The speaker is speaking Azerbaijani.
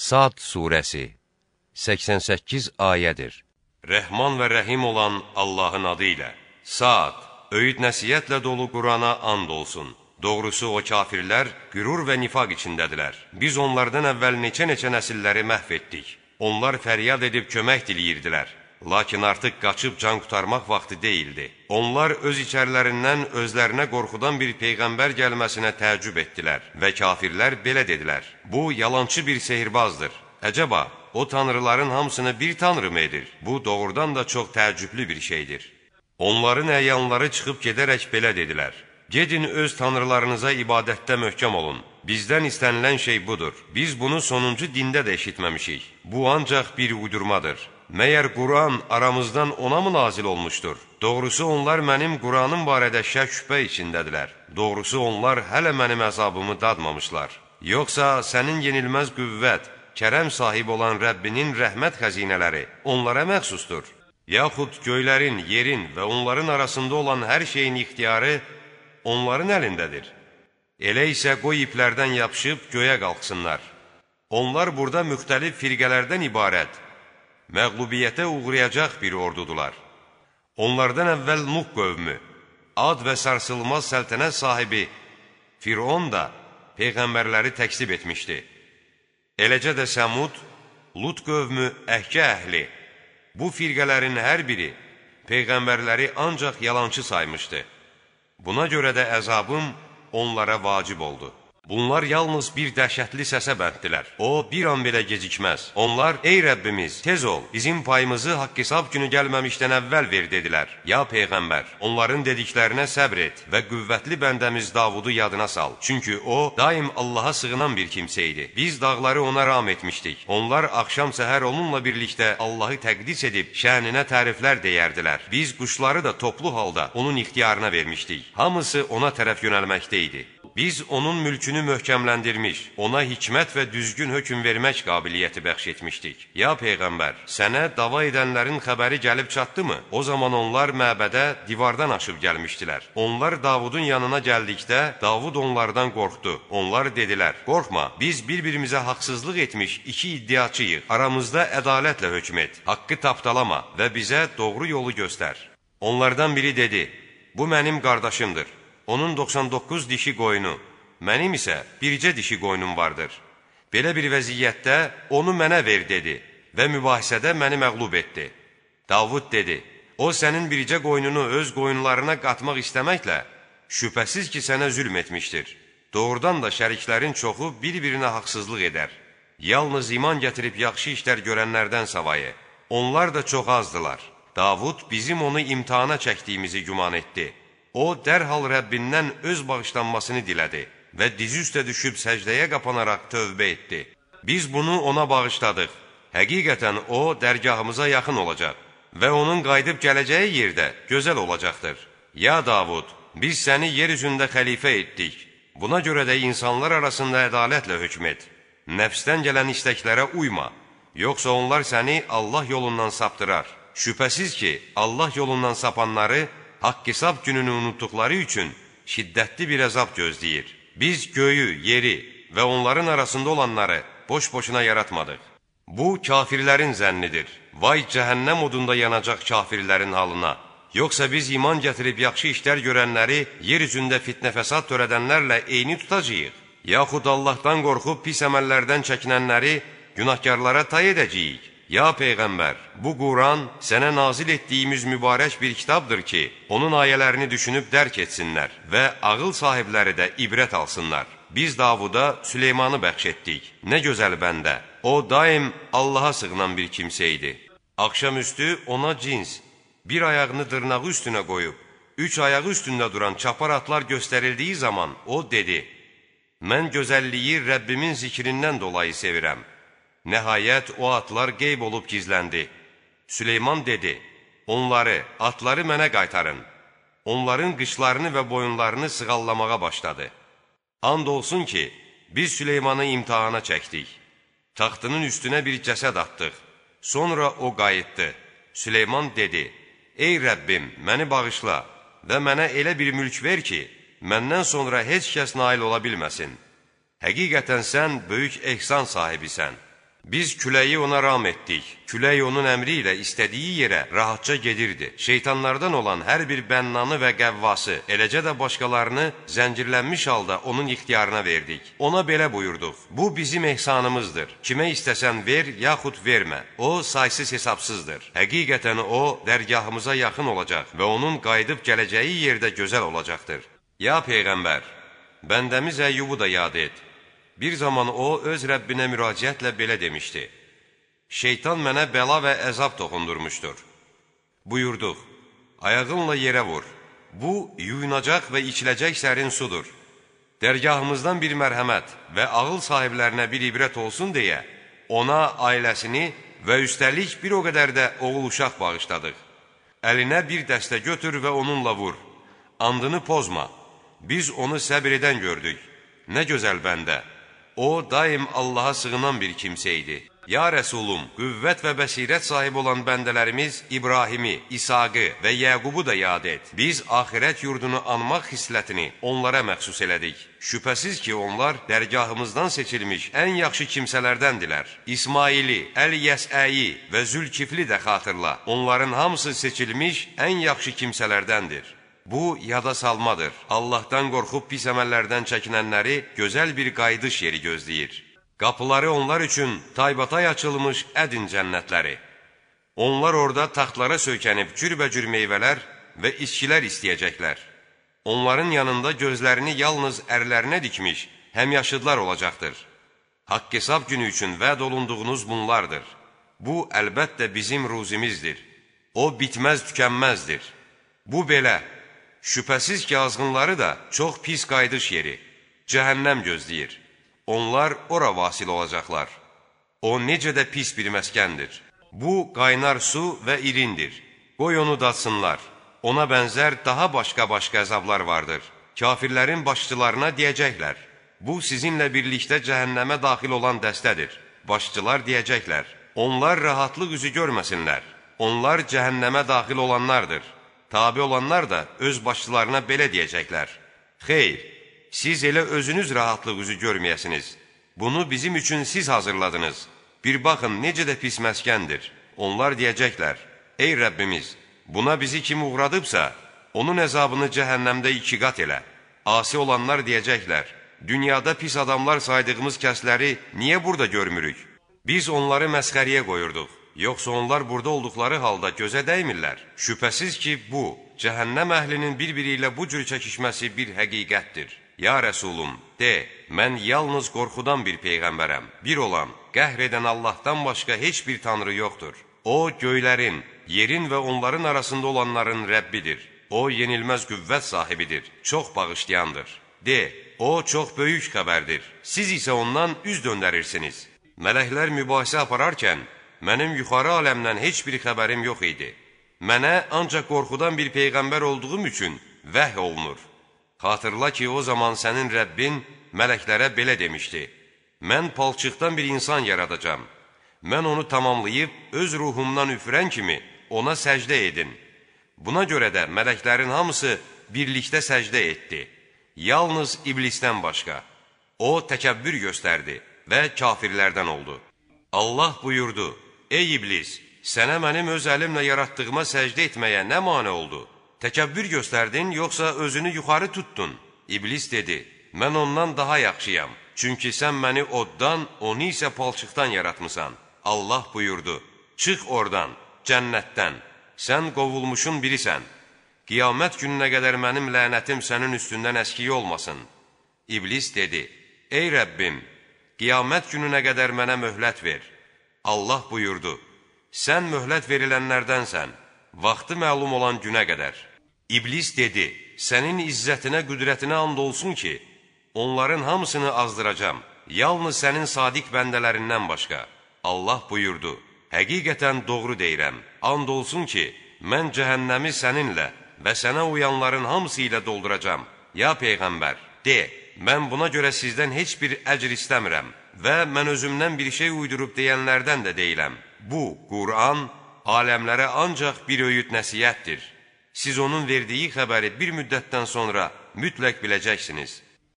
Sad surəsi 88 ayədir. Rəhman və rəhim olan Allahın adı ilə. Sad, öyüd nəsiyyətlə dolu Qurana and olsun. Doğrusu o kafirlər qürur və nifaq içindədirlər. Biz onlardan əvvəl neçə-neçə nəsilləri məhv etdik. Onlar fəryad edib kömək diləyirdilər. Lakin artıq qaçıb can qutarmaq vaxtı deyildi. Onlar öz içərlərindən özlərinə qorxudan bir peyğəmbər gəlməsinə təəccüb etdilər və kafirlər belə dedilər. Bu, yalançı bir sehirbazdır. Əcəba, o tanrıların hamısını bir tanrı mı edir? Bu, doğrudan da çox təəccüblü bir şeydir. Onların əyanları çıxıb gedərək belə dedilər. Gedin öz tanrılarınıza ibadətdə möhkəm olun. Bizdən istənilən şey budur. Biz bunu sonuncu dində də eşitməmişik. Bu ancaq bir uydurmadır. Məyər Quran aramızdan ona mı nazil olmuşdur? Doğrusu onlar mənim Quranım barədə şək şübhə içindədirlər. Doğrusu onlar hələ mənim əzabımı dadmamışlar. Yoxsa sənin yenilməz qüvvət, kərəm sahibi olan Rəbbinin rəhmət xəzinələri onlara məxsusdur. Yaxud göylərin, yerin və onların arasında olan hər şeyin ixtiyarı onların əlindədir. Elə isə qoy iplərdən yapışıb göyə qalxsınlar. Onlar burada müxtəlif firqələrdən ibarət, məğlubiyyətə uğrayacaq bir ordudular. Onlardan əvvəl Nuh qövmü, ad və sarsılmaz səltənət sahibi Firon da peyğəmbərləri təksib etmişdi. Eləcə də Səmud, Lut qövmü, Əhkə əhli, bu firqələrin hər biri peyğəmbərləri ancaq yalançı saymışdı. Buna görə də əzabım onlara vacib oldu. Bunlar yalnız bir dəhşətli səsə bənddilər. O, bir an belə gecikməz. Onlar, ey Rəbbimiz, tez ol, bizim payımızı haqq-hesab günü gəlməmişdən əvvəl ver, dedilər. Ya Peyğəmbər, onların dediklərinə səbr et və qüvvətli bəndəmiz Davudu yadına sal. Çünki o, daim Allaha sığınan bir kimsə idi. Biz dağları ona ram etmişdik. Onlar axşam səhər onunla birlikdə Allahı təqdis edib, şəninə təriflər deyərdilər. Biz quşları da toplu halda onun ixtiyarına vermişdik. Hamısı ona tərəf yönəlməkdə idi. Biz onun mülkünü möhkəmləndirmiş, ona hikmət və düzgün hökm vermək qabiliyyəti bəxş etmişdik. Ya Peyğəmbər, sənə dava edənlərin xəbəri gəlib çatdımı? O zaman onlar məbədə divardan aşıb gəlmişdilər. Onlar Davudun yanına gəldikdə, Davud onlardan qorxdu. Onlar dedilər, qorxma, biz bir-birimizə haqsızlıq etmiş iki iddiaçıyıq. Aramızda ədalətlə hökm et, haqqı tapdalama və bizə doğru yolu göstər. Onlardan biri dedi, bu mənim qardaşımdır. Onun 99 dişi qoyunu, mənim isə bircə dişi qoyunum vardır. Belə bir vəziyyətdə onu mənə ver, dedi və mübahisədə məni məqlub etdi. Davud dedi, o sənin bircə qoyununu öz qoyunlarına qatmaq istəməklə, şübhəsiz ki, sənə zülm etmişdir. Doğrudan da şəriklərin çoxu bir-birinə haqsızlıq edər. Yalnız iman gətirib yaxşı işlər görənlərdən savayı. Onlar da çox azdılar. Davud bizim onu imtihana çəkdiyimizi güman etdi. O, dərhal Rəbbindən öz bağışlanmasını dilədi və dizi üstə düşüb səcdəyə qapanaraq tövbə etdi. Biz bunu ona bağışladıq. Həqiqətən o, dərgahımıza yaxın olacaq və onun qayıdıb gələcəyi yerdə gözəl olacaqdır. Ya Davud, biz səni yer üzündə xəlifə etdik. Buna görə də insanlar arasında ədalətlə hökm et. Nəfsdən gələn istəklərə uyma, yoxsa onlar səni Allah yolundan saptırar. Şübhəsiz ki, Allah yolundan sapanları haqq-hesab gününü unutduqları üçün şiddətli bir əzab gözləyir. Biz göyü, yeri və onların arasında olanları boş-boşuna yaratmadıq. Bu, kafirlərin zənnidir. Vay cəhənnəm odunda yanacaq kafirlərin halına. Yoxsa biz iman gətirib yaxşı işlər görənləri yer üzündə fitnə fəsad törədənlərlə eyni tutacağıq? Yaxud Allahdan qorxub pis əməllərdən çəkinənləri günahkarlara tay edəcəyik? Ya Peyğəmbər, bu Quran sənə nazil etdiyimiz mübarək bir kitabdır ki, onun ayələrini düşünüb dərk etsinlər və ağıl sahibləri də ibrət alsınlar. Biz Davuda Süleymanı bəxş etdik. Nə gözəl bəndə. O, daim Allaha sığınan bir kimsə idi. Axşamüstü ona cins, bir ayağını dırnağı üstünə qoyub, üç ayağı üstündə duran çapar atlar göstərildiyi zaman o dedi, Mən gözəlliyi Rəbbimin zikrindən dolayı sevirəm. Nəhayət o atlar qeyb olub gizləndi. Süleyman dedi, onları, atları mənə qaytarın. Onların qışlarını və boyunlarını sığallamağa başladı. And olsun ki, biz Süleymanı imtihana çəkdik. Taxtının üstünə bir cəsəd atdıq. Sonra o qayıtdı. Süleyman dedi, Ey Rəbbim, məni bağışla və mənə elə bir mülk ver ki, məndən sonra heç kəs nail ola bilməsin. Həqiqətən sən böyük ehsan sahibisən. Biz küləyi ona ram etdik. Külək onun əmri ilə istədiyi yerə rahatca gedirdi. Şeytanlardan olan hər bir bənnanı və qəvvası, eləcə də başqalarını zəncirlənmiş halda onun ixtiyarına verdik. Ona belə buyurduq. Bu bizim ehsanımızdır. Kimə istəsən ver, yaxud vermə. O, saysız hesabsızdır. Həqiqətən o, dərgahımıza yaxın olacaq və onun qayıdıb gələcəyi yerdə gözəl olacaqdır. Ya Peyğəmbər, bəndəmiz Əyyubu da yad et. Bir zaman o, öz Rəbbinə müraciətlə belə demişdi. Şeytan mənə bəla və əzab toxundurmuşdur. Buyurduq, ayağınla yerə vur. Bu, yuyunacaq və içiləcək sərin sudur. Dərgahımızdan bir mərhəmət və ağıl sahiblərinə bir ibrət olsun deyə, ona ailəsini və üstəlik bir o qədər də oğul uşaq bağışladıq. Əlinə bir dəstə götür və onunla vur. Andını pozma. Biz onu səbir edən gördük. Nə gözəl bəndə. O, daim Allaha sığınan bir kimsə idi. Ya Rəsulum, qüvvət və bəsirət sahibi olan bəndələrimiz İbrahimi, İsaqı və Yəqubu da yad et. Biz axirət yurdunu anmaq xislətini onlara məxsus elədik. Şübhəsiz ki, onlar dərgahımızdan seçilmiş ən yaxşı kimsələrdəndilər. İsmaili, Əl-Yəsəyi və Zülkifli də xatırla. Onların hamısı seçilmiş ən yaxşı kimsələrdəndir. Bu, yada salmadır. Allahdan qorxub pis əməllərdən çəkinənləri gözəl bir qayıdış yeri gözləyir. Qapıları onlar üçün taybatay açılmış ədin cənnətləri. Onlar orada taxtlara söykənib cürbəcür meyvələr və içkilər istəyəcəklər. Onların yanında gözlərini yalnız ərlərinə dikmiş, həmyaşıdlar olacaqdır. Haqq hesab günü üçün vəd olunduğunuz bunlardır. Bu, əlbəttə bizim ruzimizdir. O, bitməz tükənməzdir. Bu belə, Şübhəsiz ki, azğınları da çox pis qayıdış yeri, cəhənnəm gözləyir. Onlar ora vasil olacaqlar. O necə də pis bir məskəndir. Bu, qaynar su və irindir. Qoy onu datsınlar. Ona bənzər daha başqa-başqa əzablar vardır. Kafirlərin başçılarına deyəcəklər, bu sizinlə birlikdə cəhənnəmə daxil olan dəstədir. Başçılar deyəcəklər, onlar rahatlıq üzü görməsinlər. Onlar cəhənnəmə daxil olanlardır. Tabi olanlar da öz başçılarına belə deyəcəklər. Xeyr, siz elə özünüz rahatlıq üzü görməyəsiniz. Bunu bizim üçün siz hazırladınız. Bir baxın, necə də pis məskəndir. Onlar deyəcəklər, ey Rəbbimiz, buna bizi kim uğradıbsa, onun əzabını cəhənnəmdə iki qat elə. Asi olanlar deyəcəklər, dünyada pis adamlar saydığımız kəsləri niyə burada görmürük? Biz onları məsxəriyə qoyurduq. Yoxsa onlar burada olduqları halda gözə dəymirlər. Şübhəsiz ki, bu, cəhənnəm əhlinin bir-biri ilə bu cür çəkişməsi bir həqiqətdir. Ya Rəsulum, de, mən yalnız qorxudan bir peyğəmbərəm. Bir olan, qəhr edən Allahdan başqa heç bir tanrı yoxdur. O, göylərin, yerin və onların arasında olanların Rəbbidir. O, yenilməz qüvvət sahibidir, çox bağışlayandır. De, o, çox böyük xəbərdir. Siz isə ondan üz döndərirsiniz. Mələklər mübahisə apararkən, mənim yuxarı aləmdən heç bir xəbərim yox idi. Mənə ancaq qorxudan bir peyğəmbər olduğum üçün vəh olunur. Xatırla ki, o zaman sənin Rəbbin mələklərə belə demişdi. Mən palçıqdan bir insan yaradacam. Mən onu tamamlayıb, öz ruhumdan üfürən kimi ona səcdə edin. Buna görə də mələklərin hamısı birlikdə səcdə etdi. Yalnız iblisdən başqa. O, təkəbbür göstərdi və kafirlərdən oldu. Allah buyurdu, Ey iblis, sənə mənim öz əlimlə yaratdığıma səcdə etməyə nə mane oldu? Təkəbbür göstərdin, yoxsa özünü yuxarı tutdun? İblis dedi, mən ondan daha yaxşıyam. Çünki sən məni oddan, onu isə palçıqdan yaratmısan. Allah buyurdu, çıx oradan, cənnətdən, sən qovulmuşun birisən. Qiyamət gününə qədər mənim lənətim sənin üstündən əskiyi olmasın. İblis dedi, ey Rəbbim, qiyamət gününə qədər mənə möhlət ver. Allah buyurdu, sən möhlət verilənlərdənsən, vaxtı məlum olan günə qədər. İblis dedi, sənin izzətinə, qüdrətinə and olsun ki, onların hamısını azdıracam, yalnız sənin sadiq bəndələrindən başqa. Allah buyurdu, həqiqətən doğru deyirəm, and olsun ki, mən cəhənnəmi səninlə və sənə uyanların hamısı ilə dolduracam. Ya Peyğəmbər, de, mən buna görə sizdən heç bir əcr istəmirəm və mən özümdən bir şey uydurub deyənlərdən də deyiləm. Bu, Qur'an, aləmlərə ancaq bir öyüd nəsiyyətdir. Siz onun verdiyi xəbəri bir müddətdən sonra mütləq biləcəksiniz.